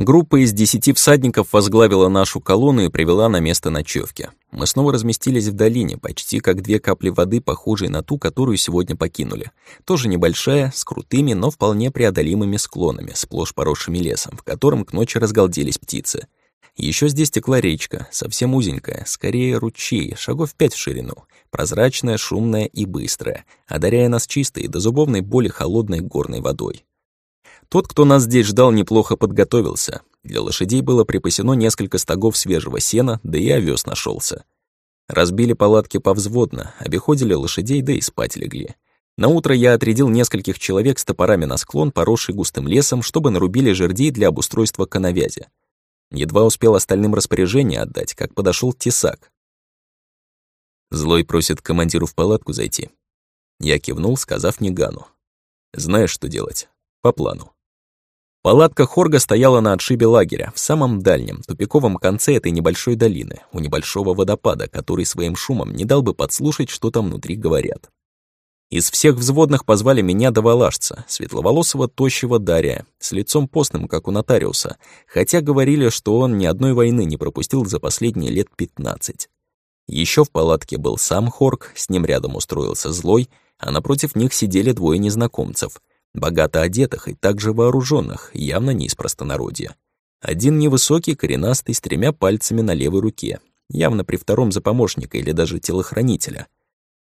Группа из десяти всадников возглавила нашу колонну и привела на место ночевки. Мы снова разместились в долине, почти как две капли воды, похожие на ту, которую сегодня покинули. Тоже небольшая, с крутыми, но вполне преодолимыми склонами, сплошь поросшими лесом, в котором к ночи разгалделись птицы. Еще здесь текла речка, совсем узенькая, скорее ручей, шагов пять в ширину, прозрачная, шумная и быстрая, одаряя нас чистой до зубовной боли холодной горной водой. Тот, кто нас здесь ждал, неплохо подготовился. Для лошадей было припасено несколько стогов свежего сена, да и овес нашелся. Разбили палатки повзводно, обиходили лошадей, да и спать легли. На утро я отрядил нескольких человек с топорами на склон, поросший густым лесом, чтобы нарубили жердей для обустройства коновязи. Едва успел остальным распоряжение отдать, как подошел тесак. Злой просит командиру в палатку зайти. Я кивнул, сказав Нигану. «Знаешь, что делать? По плану». Палатка Хорга стояла на отшибе лагеря, в самом дальнем, тупиковом конце этой небольшой долины, у небольшого водопада, который своим шумом не дал бы подслушать, что там внутри говорят. Из всех взводных позвали меня до валашца, светловолосого тощего Дария, с лицом постным, как у нотариуса, хотя говорили, что он ни одной войны не пропустил за последние лет пятнадцать. Еще в палатке был сам Хорг, с ним рядом устроился Злой, а напротив них сидели двое незнакомцев — богато одетых и также вооруженных, явно не из простонародья. Один невысокий, коренастый, с тремя пальцами на левой руке, явно при втором за помощника или даже телохранителя.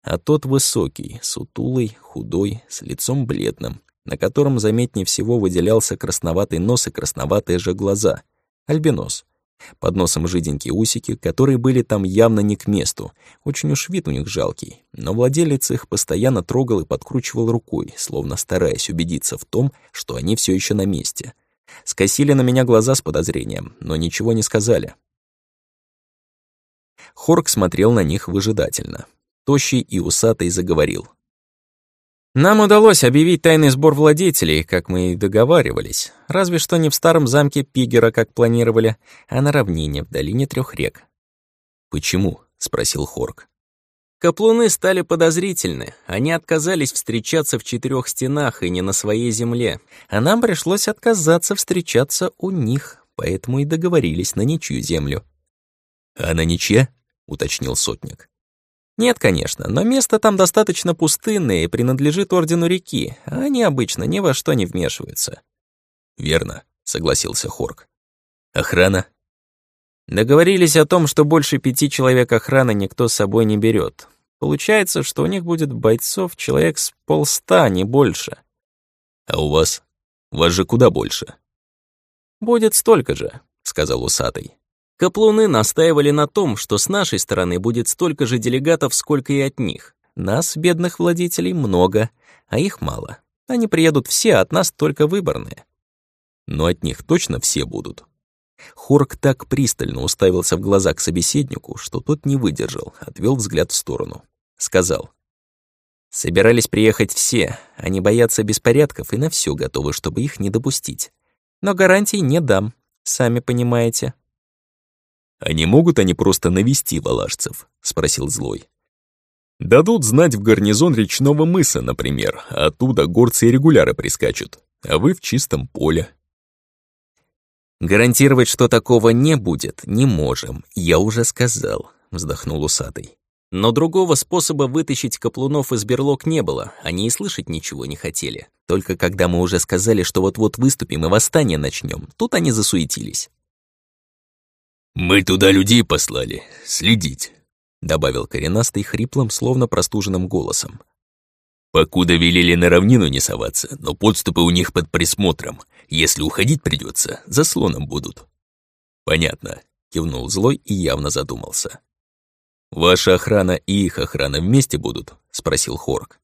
А тот высокий, сутулый, худой, с лицом бледным, на котором заметнее всего выделялся красноватый нос и красноватые же глаза. Альбинос — под носом жиденькие усики, которые были там явно не к месту. Очень уж вид у них жалкий. Но владелец их постоянно трогал и подкручивал рукой, словно стараясь убедиться в том, что они все еще на месте. Скосили на меня глаза с подозрением, но ничего не сказали. Хорк смотрел на них выжидательно. Тощий и усатый заговорил. Нам удалось объявить тайный сбор владетелей, как мы и договаривались. Разве что не в старом замке Пигера, как планировали, а на равнине, в долине трех рек. «Почему?» — спросил Хорк. Каплуны стали подозрительны. Они отказались встречаться в четырех стенах и не на своей земле. А нам пришлось отказаться встречаться у них, поэтому и договорились на ничью землю. «А на ничья?» — уточнил сотник. Нет, конечно, но место там достаточно пустынное и принадлежит Ордену Реки, а они обычно ни во что не вмешиваются. «Верно», — согласился Хорк. «Охрана?» Договорились о том, что больше пяти человек охраны никто с собой не берет. Получается, что у них будет бойцов человек с полста, не больше. А у вас? У вас же куда больше. Будет столько же, сказал усатый. Каплуны настаивали на том, что с нашей стороны будет столько же делегатов, сколько и от них. Нас, бедных владетелей, много, а их мало. Они приедут все, от нас только выборные. Но от них точно все будут. Хорк так пристально уставился в глаза к собеседнику, что тот не выдержал, отвел взгляд в сторону. Сказал. Собирались приехать все, они боятся беспорядков и на все готовы, чтобы их не допустить. Но гарантий не дам, сами понимаете. «А не могут они просто навести валашцев?» — спросил Злой. «Дадут знать в гарнизон речного мыса, например, а оттуда горцы и регуляры прискачут, а вы в чистом поле». «Гарантировать, что такого не будет, не можем, я уже сказал», — вздохнул усатый. Но другого способа вытащить каплунов из берлог не было, они и слышать ничего не хотели. Только когда мы уже сказали, что вот-вот выступим и восстание начнем, тут они засуетились. «Мы туда людей послали, следить», — добавил коренастый хриплым, словно простуженным голосом. «Покуда велели на равнину не соваться, но подступы у них под присмотром. Если уходить придется, заслоном будут». «Понятно», — кивнул злой и явно задумался. «Ваша охрана и их охрана вместе будут?» — спросил Хорк.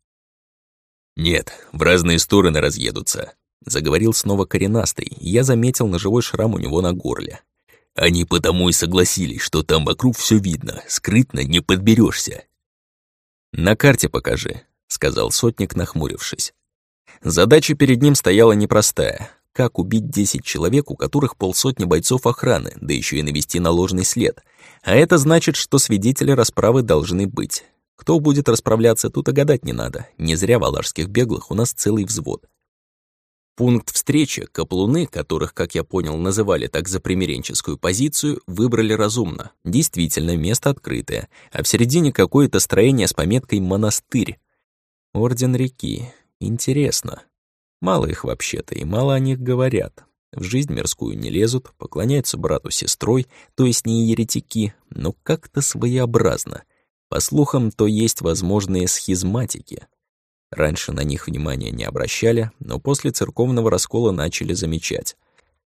«Нет, в разные стороны разъедутся», — заговорил снова коренастый, я заметил ножевой шрам у него на горле. Они потому и согласились, что там вокруг все видно, скрытно не подберешься. «На карте покажи», — сказал сотник, нахмурившись. Задача перед ним стояла непростая. Как убить десять человек, у которых полсотни бойцов охраны, да еще и навести на ложный след? А это значит, что свидетели расправы должны быть. Кто будет расправляться, тут и гадать не надо. Не зря валашских беглых у нас целый взвод. Пункт встречи каплуны, которых, как я понял, называли так за примиренческую позицию, выбрали разумно. Действительно, место открытое, а в середине какое-то строение с пометкой «Монастырь». Орден реки. Интересно. Мало их вообще-то, и мало о них говорят. В жизнь мирскую не лезут, поклоняются брату сестрой, то есть не еретики, но как-то своеобразно. По слухам, то есть возможные схизматики. Раньше на них внимания не обращали, но после церковного раскола начали замечать.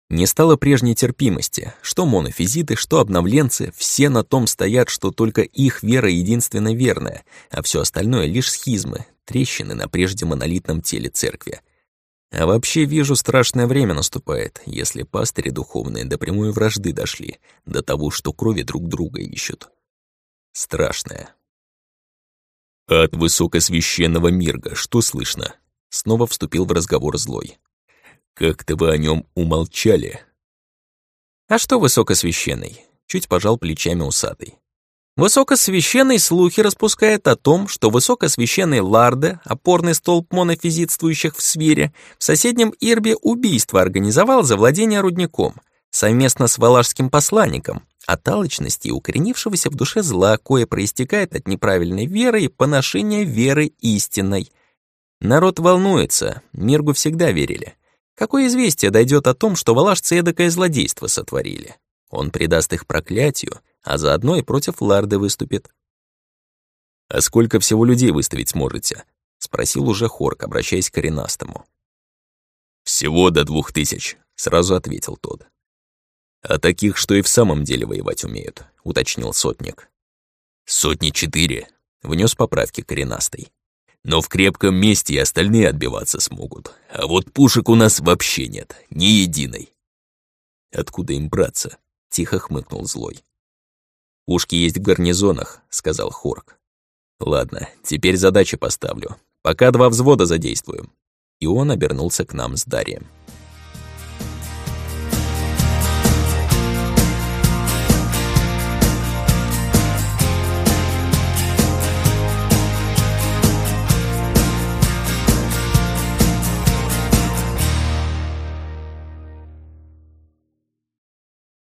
Не стало прежней терпимости. Что монофизиты, что обновленцы, все на том стоят, что только их вера единственно верная, а все остальное — лишь схизмы, трещины на прежде монолитном теле церкви. А вообще вижу, страшное время наступает, если пастыри духовные до прямой вражды дошли, до того, что крови друг друга ищут. Страшное. «От высокосвященного Мирга что слышно?» Снова вступил в разговор злой. «Как-то вы о нем умолчали». «А что высокосвященный?» Чуть пожал плечами усатый. Высокосвященный слухи распускает о том, что высокосвященный Ларде, опорный столб монофизитствующих в свире, в соседнем Ирбе убийство организовал за владение рудником, совместно с валашским посланником, от алчности укоренившегося в душе зла, кое проистекает от неправильной веры и поношения веры истинной. Народ волнуется, Миргу всегда верили. Какое известие дойдет о том, что валашцы эдакое злодейство сотворили? Он предаст их проклятию, а заодно и против Ларды выступит. «А сколько всего людей выставить сможете?» — спросил уже Хорк, обращаясь к коренастому. «Всего до двух тысяч», — сразу ответил тот. «А таких, что и в самом деле воевать умеют», — уточнил сотник. «Сотни четыре», — внес поправки коренастый. «Но в крепком месте и остальные отбиваться смогут. А вот пушек у нас вообще нет, ни единой». «Откуда им браться?» — тихо хмыкнул злой. «Пушки есть в гарнизонах», — сказал Хорк. «Ладно, теперь задачи поставлю. Пока два взвода задействуем». И он обернулся к нам с Дарием.